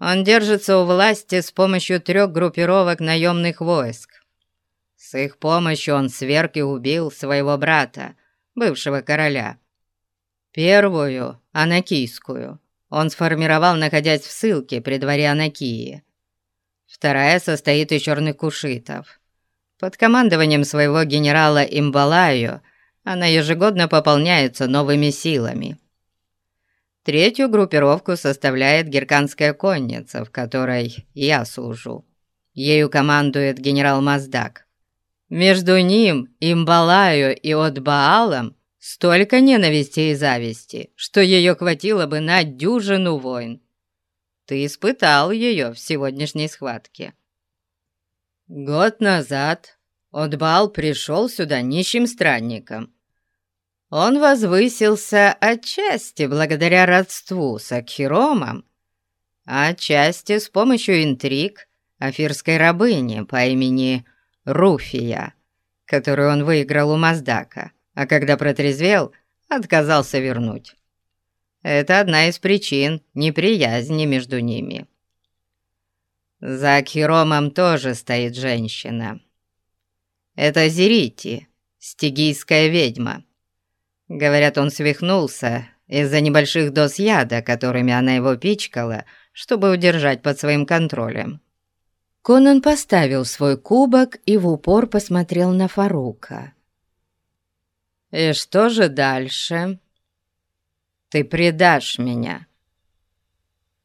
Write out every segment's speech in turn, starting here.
Он держится у власти с помощью трех группировок наемных войск. С их помощью он сверг и убил своего брата, бывшего короля. Первую, анакийскую, он сформировал, находясь в ссылке при дворе Анакии. Вторая состоит из черных кушитов. Под командованием своего генерала Имбалаю она ежегодно пополняется новыми силами. Третью группировку составляет герканская конница, в которой я служу. Ею командует генерал Маздак. Между ним, Имбалаю и Отбаалом столько ненависти и зависти, что ее хватило бы на дюжину войн. Ты испытал ее в сегодняшней схватке. Год назад Отбал пришел сюда нищим странником. Он возвысился отчасти благодаря родству с Акхиромом, отчасти с помощью интриг афирской рабыни по имени Руфия, которую он выиграл у Маздака, а когда протрезвел, отказался вернуть. Это одна из причин неприязни между ними. За Акхиромом тоже стоит женщина. Это Зерити, стигийская ведьма. Говорят, он свихнулся из-за небольших доз яда, которыми она его пичкала, чтобы удержать под своим контролем. Конан поставил свой кубок и в упор посмотрел на Фарука. «И что же дальше? Ты предашь меня?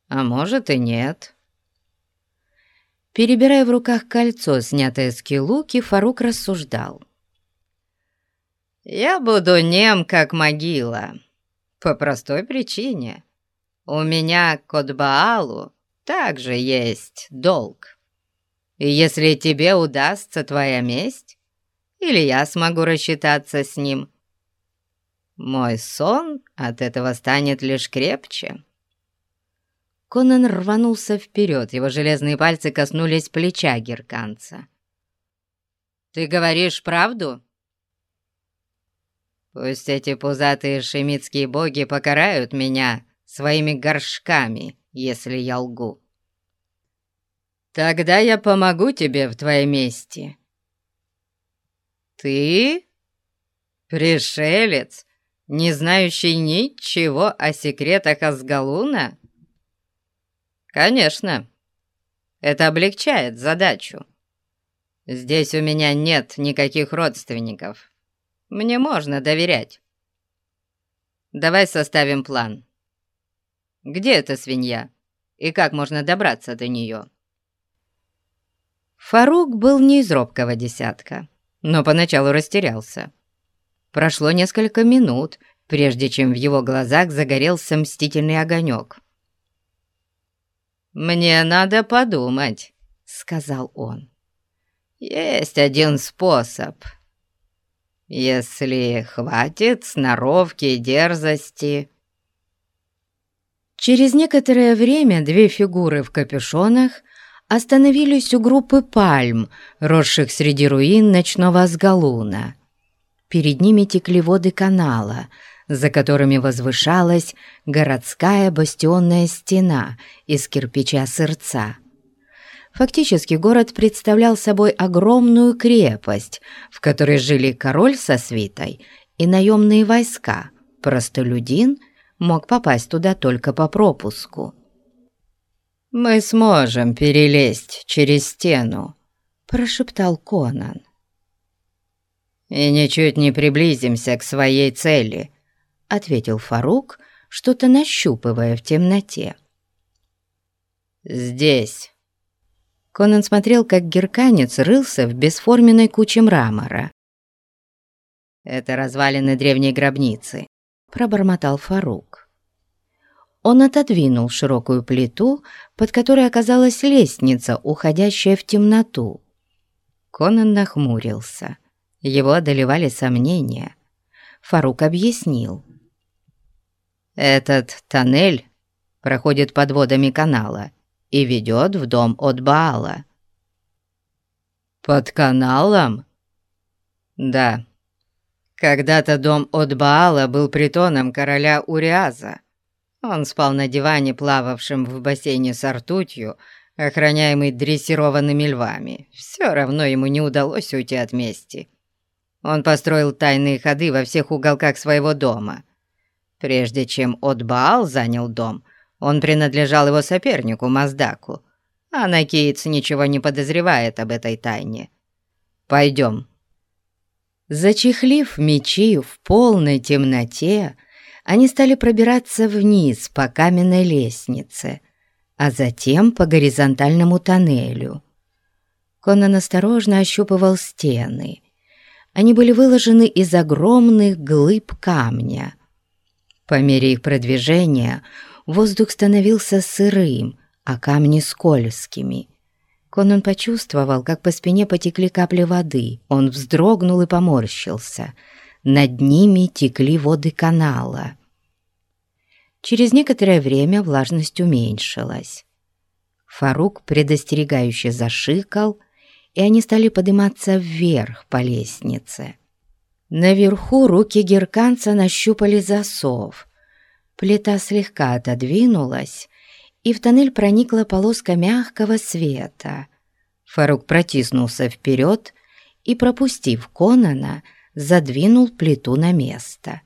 А может и нет». Перебирая в руках кольцо, снятое с килуки, Фарук рассуждал. «Я буду нем, как могила, по простой причине. У меня к Отбаалу также есть долг. И если тебе удастся твоя месть, или я смогу рассчитаться с ним, мой сон от этого станет лишь крепче». Конан рванулся вперед, его железные пальцы коснулись плеча герканца. «Ты говоришь правду?» «Пусть эти пузатые шемитские боги покарают меня своими горшками, если я лгу», Тогда я помогу тебе в твоей мести. Ты? Пришелец, не знающий ничего о секретах Асгалуна? Конечно, это облегчает задачу. Здесь у меня нет никаких родственников. Мне можно доверять. Давай составим план. Где эта свинья? И как можно добраться до нее?» Фарук был не из робкого десятка, но поначалу растерялся. Прошло несколько минут, прежде чем в его глазах загорелся мстительный огонек. «Мне надо подумать», — сказал он. «Есть один способ. Если хватит сноровки и дерзости...» Через некоторое время две фигуры в капюшонах остановились у группы пальм, росших среди руин ночного Асгалуна. Перед ними текли воды канала, за которыми возвышалась городская бастионная стена из кирпича сырца. Фактически город представлял собой огромную крепость, в которой жили король со свитой и наемные войска. Простолюдин мог попасть туда только по пропуску. «Мы сможем перелезть через стену», — прошептал Конан. «И ничуть не приблизимся к своей цели», — ответил Фарук, что-то нащупывая в темноте. «Здесь». Конан смотрел, как герканец рылся в бесформенной куче мрамора. «Это развалины древней гробницы», — пробормотал Фарук. Он отодвинул широкую плиту, под которой оказалась лестница, уходящая в темноту. Конан нахмурился. Его одолевали сомнения. Фарук объяснил. «Этот тоннель проходит под водами канала и ведет в дом от Баала». «Под каналом?» «Да. Когда-то дом от Баала был притоном короля Уриаза. Он спал на диване, плававшем в бассейне с ртутью, охраняемый дрессированными львами. Все равно ему не удалось уйти от мести. Он построил тайные ходы во всех уголках своего дома. Прежде чем Отбаал занял дом, он принадлежал его сопернику Маздаку, а Накиец ничего не подозревает об этой тайне. Пойдем». Зачехлив мечи в полной темноте, они стали пробираться вниз по каменной лестнице, а затем по горизонтальному тоннелю. Конан осторожно ощупывал стены. Они были выложены из огромных глыб камня. По мере их продвижения воздух становился сырым, а камни скользкими. Конан почувствовал, как по спине потекли капли воды. Он вздрогнул и поморщился. Над ними текли воды канала. Через некоторое время влажность уменьшилась. Фарук предостерегающе зашикал, и они стали подниматься вверх по лестнице. Наверху руки герканца нащупали засов. Плита слегка отодвинулась, и в тоннель проникла полоска мягкого света. Фарук протиснулся вперед и, пропустив Конана, задвинул плиту на место.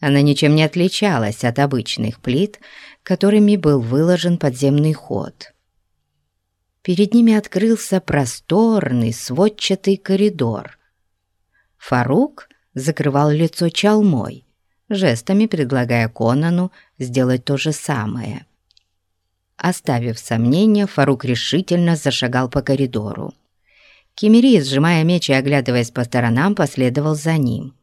Она ничем не отличалась от обычных плит, которыми был выложен подземный ход. Перед ними открылся просторный сводчатый коридор. Фарук закрывал лицо чалмой, жестами предлагая Конану сделать то же самое. Оставив сомнения, Фарук решительно зашагал по коридору. Кемери, сжимая меч и оглядываясь по сторонам, последовал за ним.